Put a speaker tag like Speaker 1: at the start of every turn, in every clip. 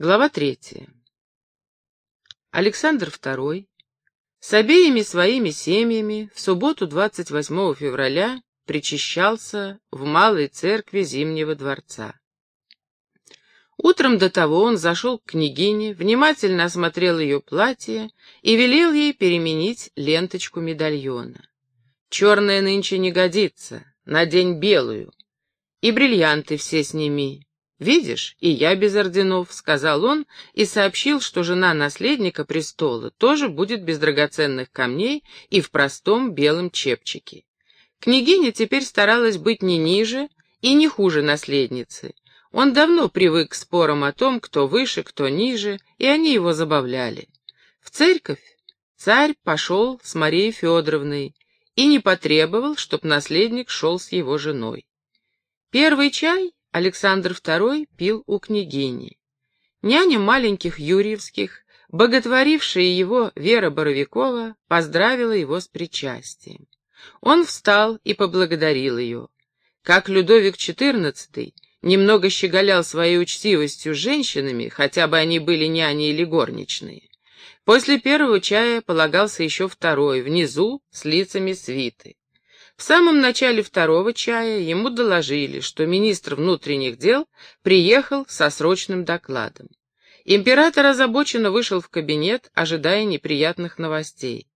Speaker 1: Глава третья. Александр II с обеими своими семьями в субботу 28 февраля причащался в Малой церкви Зимнего дворца. Утром до того он зашел к княгине, внимательно осмотрел ее платье и велел ей переменить ленточку медальона. «Черная нынче не годится, надень белую, и бриллианты все сними, «Видишь, и я без орденов», — сказал он и сообщил, что жена наследника престола тоже будет без драгоценных камней и в простом белом чепчике. Княгиня теперь старалась быть не ниже и не хуже наследницы. Он давно привык к спорам о том, кто выше, кто ниже, и они его забавляли. В церковь царь пошел с Марией Федоровной и не потребовал, чтоб наследник шел с его женой. Первый чай Александр II пил у княгини. Няня маленьких Юрьевских, боготворившая его Вера Боровикова, поздравила его с причастием. Он встал и поблагодарил ее. Как Людовик XIV немного щеголял своей учтивостью женщинами, хотя бы они были няни или горничные. После первого чая полагался еще второй, внизу, с лицами свиты. В самом начале второго чая ему доложили, что министр внутренних дел приехал со срочным докладом. Император озабоченно вышел в кабинет, ожидая неприятных новостей.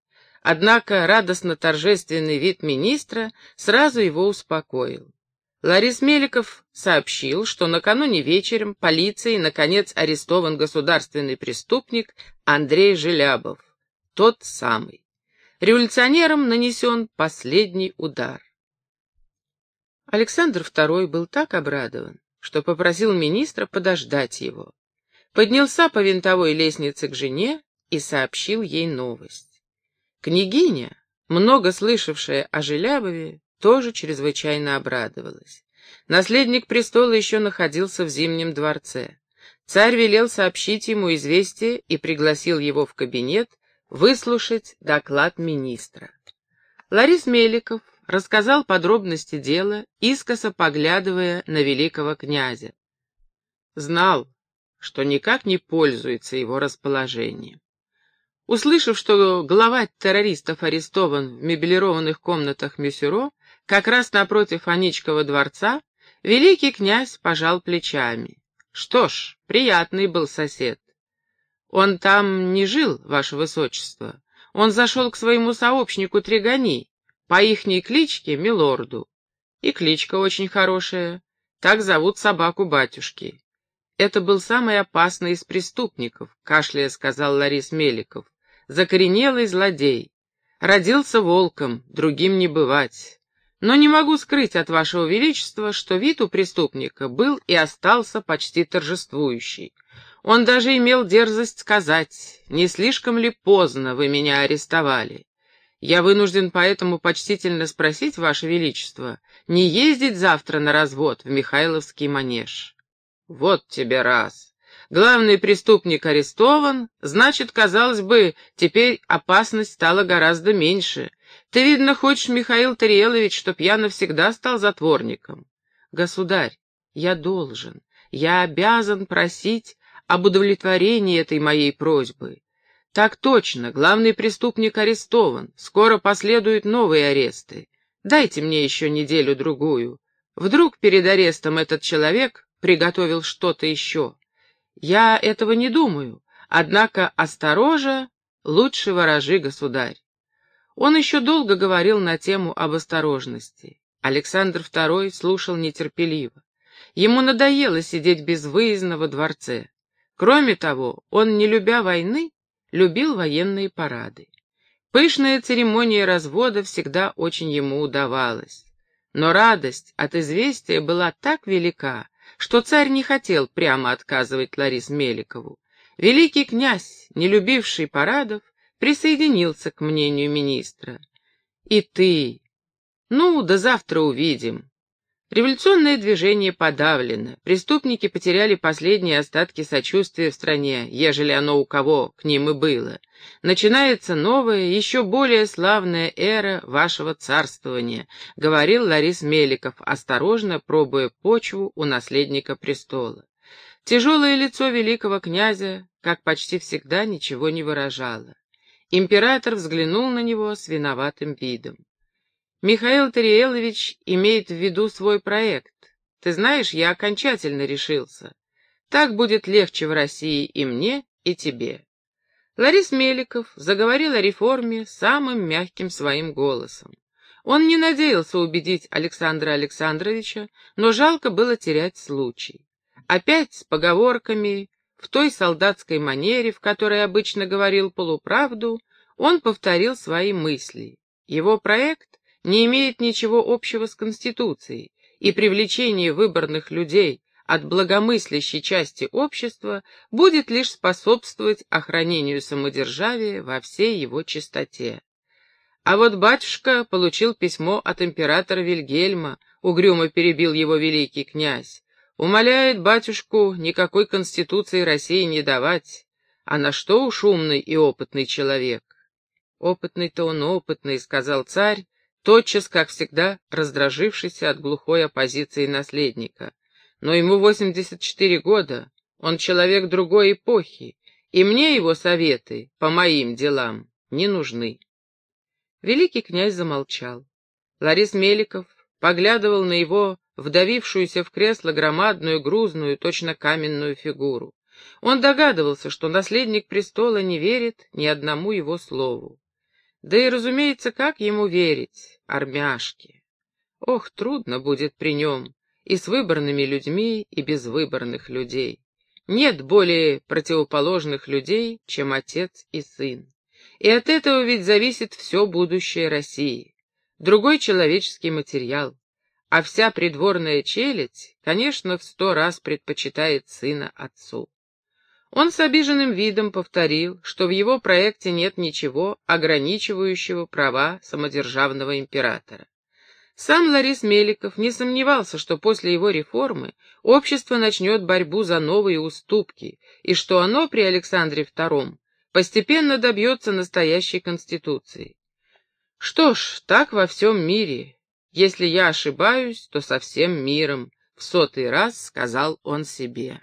Speaker 1: Однако радостно-торжественный вид министра сразу его успокоил. Ларис Меликов сообщил, что накануне вечером полицией наконец арестован государственный преступник Андрей Желябов, тот самый. Революционерам нанесен последний удар. Александр II был так обрадован, что попросил министра подождать его. Поднялся по винтовой лестнице к жене и сообщил ей новость. Княгиня, много слышавшая о Желябове, тоже чрезвычайно обрадовалась. Наследник престола еще находился в Зимнем дворце. Царь велел сообщить ему известие и пригласил его в кабинет, выслушать доклад министра. Ларис Меликов рассказал подробности дела, искоса поглядывая на великого князя. Знал, что никак не пользуется его расположением. Услышав, что глава террористов арестован в меблированных комнатах Мюсюро, как раз напротив Аничкова дворца, великий князь пожал плечами. Что ж, приятный был сосед. Он там не жил, ваше высочество. Он зашел к своему сообщнику Тригани, по ихней кличке Милорду. И кличка очень хорошая. Так зовут собаку батюшки. Это был самый опасный из преступников, кашляя сказал Ларис Меликов. Закоренелый злодей. Родился волком, другим не бывать. Но не могу скрыть от вашего величества, что вид у преступника был и остался почти торжествующий. Он даже имел дерзость сказать, не слишком ли поздно вы меня арестовали. Я вынужден поэтому почтительно спросить, Ваше Величество, не ездить завтра на развод в Михайловский манеж. Вот тебе раз. Главный преступник арестован, значит, казалось бы, теперь опасность стала гораздо меньше. Ты, видно, хочешь, Михаил Тариелович, чтоб я навсегда стал затворником. Государь, я должен, я обязан просить об удовлетворении этой моей просьбы. Так точно, главный преступник арестован, скоро последуют новые аресты. Дайте мне еще неделю-другую. Вдруг перед арестом этот человек приготовил что-то еще. Я этого не думаю, однако осторожа лучше ворожи, государь. Он еще долго говорил на тему об осторожности. Александр II слушал нетерпеливо. Ему надоело сидеть безвыездно во дворце. Кроме того, он, не любя войны, любил военные парады. Пышная церемония развода всегда очень ему удавалась. Но радость от известия была так велика, что царь не хотел прямо отказывать Ларис Меликову. Великий князь, не любивший парадов, присоединился к мнению министра. «И ты? Ну, до завтра увидим. Революционное движение подавлено, преступники потеряли последние остатки сочувствия в стране, ежели оно у кого к ним и было. Начинается новая, еще более славная эра вашего царствования, говорил Ларис Меликов, осторожно пробуя почву у наследника престола. Тяжелое лицо великого князя, как почти всегда, ничего не выражало. Император взглянул на него с виноватым видом. «Михаил Тариелович имеет в виду свой проект. Ты знаешь, я окончательно решился. Так будет легче в России и мне, и тебе». Ларис Меликов заговорил о реформе самым мягким своим голосом. Он не надеялся убедить Александра Александровича, но жалко было терять случай. Опять с поговорками, в той солдатской манере, в которой обычно говорил полуправду, он повторил свои мысли. Его проект не имеет ничего общего с Конституцией, и привлечение выборных людей от благомыслящей части общества будет лишь способствовать охранению самодержавия во всей его чистоте. А вот батюшка получил письмо от императора Вильгельма, угрюмо перебил его великий князь. Умоляет батюшку никакой конституции России не давать. А на что уж умный и опытный человек? Опытный-то он опытный, сказал царь, тотчас, как всегда, раздражившийся от глухой оппозиции наследника. Но ему 84 года, он человек другой эпохи, и мне его советы по моим делам не нужны. Великий князь замолчал. Ларис Меликов поглядывал на его вдавившуюся в кресло громадную, грузную, точно каменную фигуру. Он догадывался, что наследник престола не верит ни одному его слову. Да и, разумеется, как ему верить, армяшке? Ох, трудно будет при нем, и с выборными людьми, и без выборных людей. Нет более противоположных людей, чем отец и сын. И от этого ведь зависит все будущее России. Другой человеческий материал. А вся придворная челядь, конечно, в сто раз предпочитает сына отцу. Он с обиженным видом повторил, что в его проекте нет ничего, ограничивающего права самодержавного императора. Сам Ларис Меликов не сомневался, что после его реформы общество начнет борьбу за новые уступки, и что оно при Александре II постепенно добьется настоящей конституции. Что ж, так во всем мире. Если я ошибаюсь, то со всем миром, — в сотый раз сказал он себе.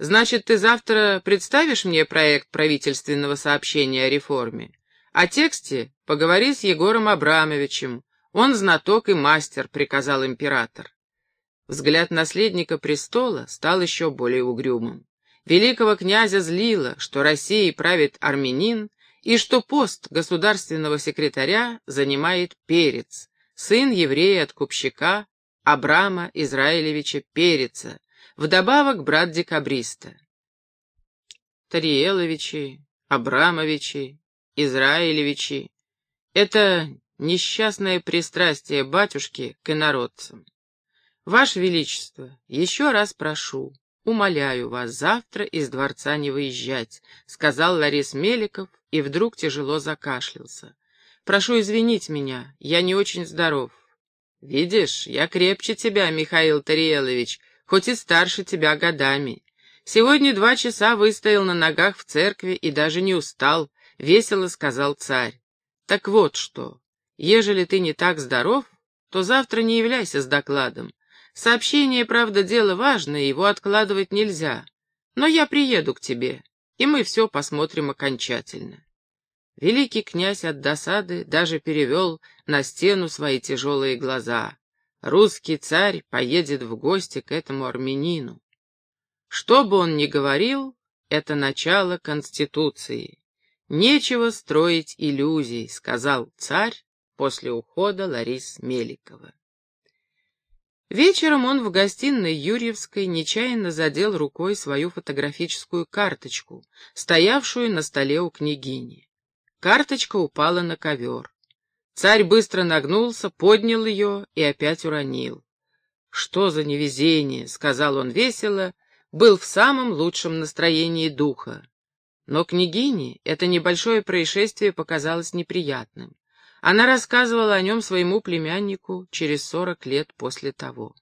Speaker 1: Значит, ты завтра представишь мне проект правительственного сообщения о реформе? О тексте поговори с Егором Абрамовичем. Он знаток и мастер, — приказал император. Взгляд наследника престола стал еще более угрюмым. Великого князя злило, что Россией правит армянин, и что пост государственного секретаря занимает Перец, сын еврея от Купщика, Абрама Израилевича Переца, вдобавок брат декабриста. Тариеловичи, Абрамовичи, Израилевичи — это несчастное пристрастие батюшки к инородцам. Ваше Величество, еще раз прошу, «Умоляю вас завтра из дворца не выезжать», — сказал Ларис Меликов и вдруг тяжело закашлялся. «Прошу извинить меня, я не очень здоров». «Видишь, я крепче тебя, Михаил Тариелович, хоть и старше тебя годами. Сегодня два часа выстоял на ногах в церкви и даже не устал», — весело сказал царь. «Так вот что, ежели ты не так здоров, то завтра не являйся с докладом. Сообщение, правда, дело важное, его откладывать нельзя. Но я приеду к тебе, и мы все посмотрим окончательно. Великий князь от досады даже перевел на стену свои тяжелые глаза. Русский царь поедет в гости к этому армянину. Что бы он ни говорил, это начало Конституции. Нечего строить иллюзий, сказал царь после ухода Ларис Меликова. Вечером он в гостиной Юрьевской нечаянно задел рукой свою фотографическую карточку, стоявшую на столе у княгини. Карточка упала на ковер. Царь быстро нагнулся, поднял ее и опять уронил. «Что за невезение!» — сказал он весело, был в самом лучшем настроении духа. Но княгине это небольшое происшествие показалось неприятным. Она рассказывала о нем своему племяннику через сорок лет после того.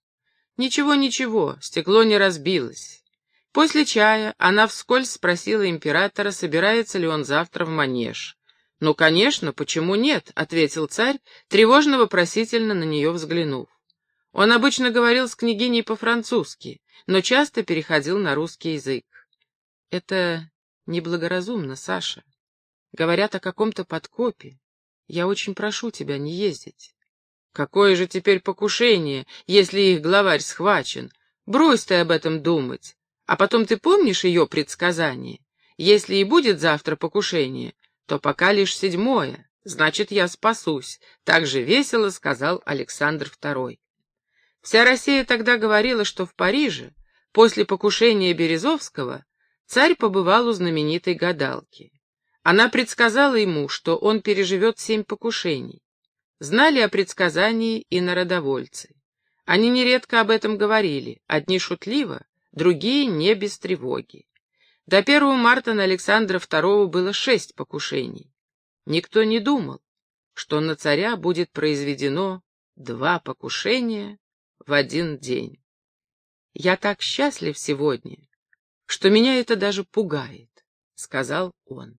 Speaker 1: Ничего, ничего, стекло не разбилось. После чая она вскользь спросила императора, собирается ли он завтра в манеж. «Ну, конечно, почему нет?» — ответил царь, тревожно-вопросительно на нее взглянув. Он обычно говорил с княгиней по-французски, но часто переходил на русский язык. Это неблагоразумно, Саша. Говорят о каком-то подкопе. Я очень прошу тебя не ездить. Какое же теперь покушение, если их главарь схвачен? Брось ты об этом думать. А потом ты помнишь ее предсказание? Если и будет завтра покушение, то пока лишь седьмое, значит, я спасусь, — так же весело сказал Александр II. Вся Россия тогда говорила, что в Париже, после покушения Березовского, царь побывал у знаменитой гадалки. Она предсказала ему, что он переживет семь покушений. Знали о предсказании и народовольцы. Они нередко об этом говорили, одни шутливо, другие не без тревоги. До 1 марта на Александра II было шесть покушений. Никто не думал, что на царя будет произведено два покушения в один день. «Я так счастлив сегодня, что меня это даже пугает», — сказал он.